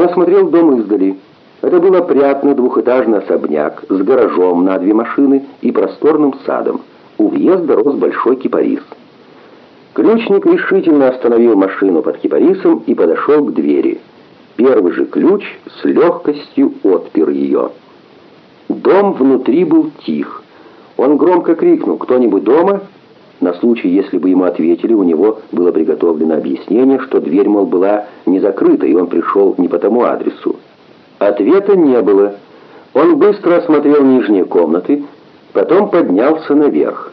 Он осмотрел дом издали. Это был опрятный двухэтажный особняк с гаражом на две машины и просторным садом. У въезда рос большой кипарис. Ключник решительно остановил машину под кипарисом и подошел к двери. Первый же ключ с легкостью отпер ее. Дом внутри был тих. Он громко крикнул «Кто-нибудь дома?» На случай, если бы ему ответили, у него было приготовлено объяснение, что дверь, мол, была не закрыта, и он пришел не по тому адресу. Ответа не было. Он быстро осмотрел нижние комнаты, потом поднялся наверх.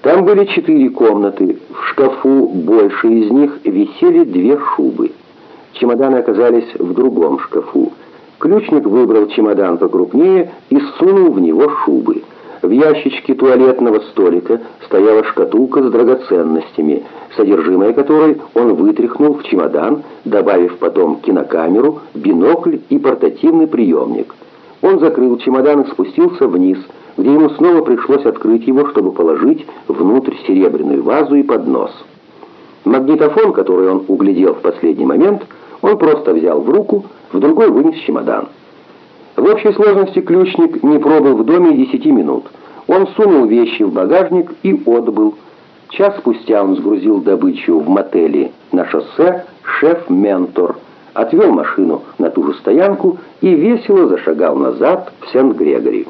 Там были четыре комнаты, в шкафу больше из них висели две шубы. Чемоданы оказались в другом шкафу. Ключник выбрал чемодан покрупнее и сунул в него шубы. В ящичке туалетного столика стояла шкатулка с драгоценностями, содержимое которой он вытряхнул в чемодан, добавив потом кинокамеру, бинокль и портативный приемник. Он закрыл чемодан и спустился вниз, где ему снова пришлось открыть его, чтобы положить внутрь серебряную вазу и поднос. Магнитофон, который он углядел в последний момент, он просто взял в руку, в другой вынес чемодан. В общей сложности ключник не пробыл в доме десяти минут. Он сунул вещи в багажник и отбыл. Час спустя он сгрузил добычу в мотеле на шоссе «Шеф-Ментор», отвел машину на ту же стоянку и весело зашагал назад в Сент-Грегори.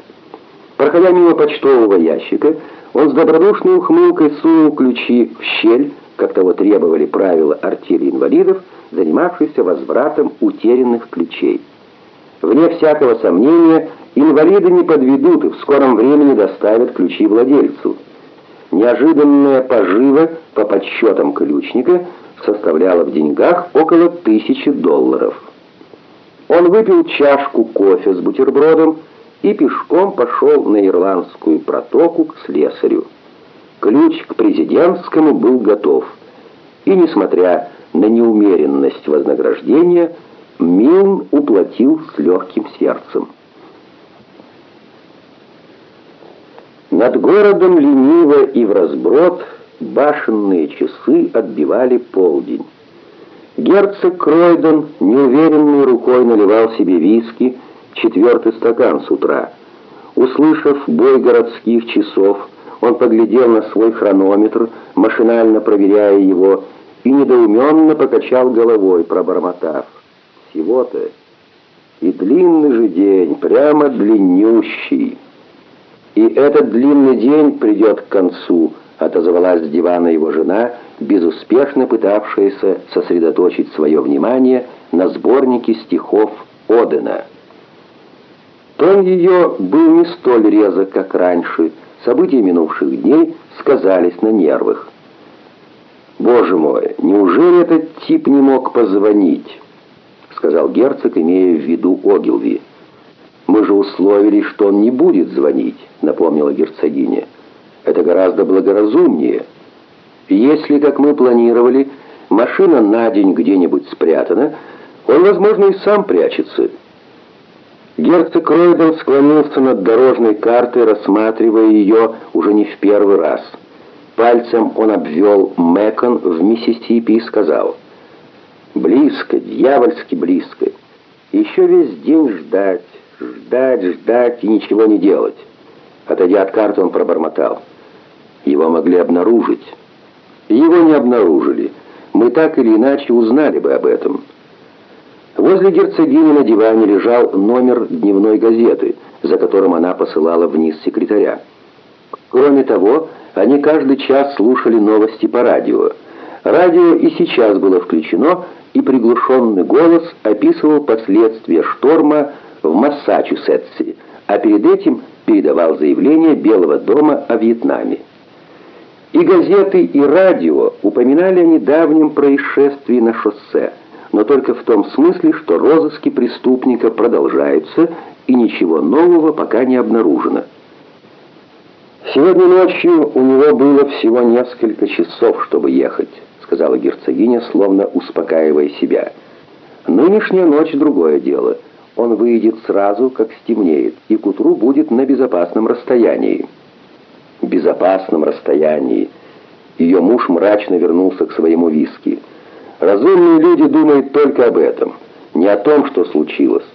Проходя мимо почтового ящика, он с добродушной ухмылкой сунул ключи в щель, как того требовали правила артели инвалидов, занимавшихся возвратом утерянных ключей. Вне всякого сомнения, инвалиды не подведут и в скором времени доставят ключи владельцу. Неожиданная пожива по подсчетам ключника составляла в деньгах около тысячи долларов. Он выпил чашку кофе с бутербродом и пешком пошел на ирландскую протоку к слесарю. Ключ к президентскому был готов. И, несмотря на неумеренность вознаграждения, Милн уплатил с легким сердцем. Над городом лениво и в разброд башенные часы отбивали полдень. Герцог Кройден неуверенной рукой наливал себе виски, четвертый стакан с утра. Услышав бой городских часов, он поглядел на свой хронометр, машинально проверяя его, и недоуменно покачал головой, пробормотав всего-то. И длинный же день, прямо длиннющий. И этот длинный день придет к концу, отозвалась с дивана его жена, безуспешно пытавшаяся сосредоточить свое внимание на сборнике стихов Одена. Тон ее был не столь резок, как раньше. События минувших дней сказались на нервах. «Боже мой, неужели этот тип не мог позвонить?» сказал герцог, имея в виду Огилви. «Мы же условились, что он не будет звонить», — напомнила герцогиня. «Это гораздо благоразумнее. Если, как мы планировали, машина на день где-нибудь спрятана, он, возможно, и сам прячется». Герцог Ройден склонился над дорожной картой, рассматривая ее уже не в первый раз. Пальцем он обвел Мэкон в Миссисипи и сказал — Близко, дьявольски близко. Еще весь день ждать, ждать, ждать и ничего не делать. Отойдя от карты, он пробормотал. Его могли обнаружить. Его не обнаружили. Мы так или иначе узнали бы об этом. Возле герцогини на диване лежал номер дневной газеты, за которым она посылала вниз секретаря. Кроме того, они каждый час слушали новости по радио. Радио и сейчас было включено, и приглушенный голос описывал последствия шторма в Массачусетсе, а перед этим передавал заявление Белого дома о Вьетнаме. И газеты, и радио упоминали о недавнем происшествии на шоссе, но только в том смысле, что розыски преступника продолжаются, и ничего нового пока не обнаружено. Сегодня ночью у него было всего несколько часов, чтобы ехать сказала герцогиня, словно успокаивая себя. «Нынешняя ночь — другое дело. Он выйдет сразу, как стемнеет, и к утру будет на безопасном расстоянии». «Безопасном расстоянии». Ее муж мрачно вернулся к своему виски. «Разумные люди думают только об этом. не о том, что случилось,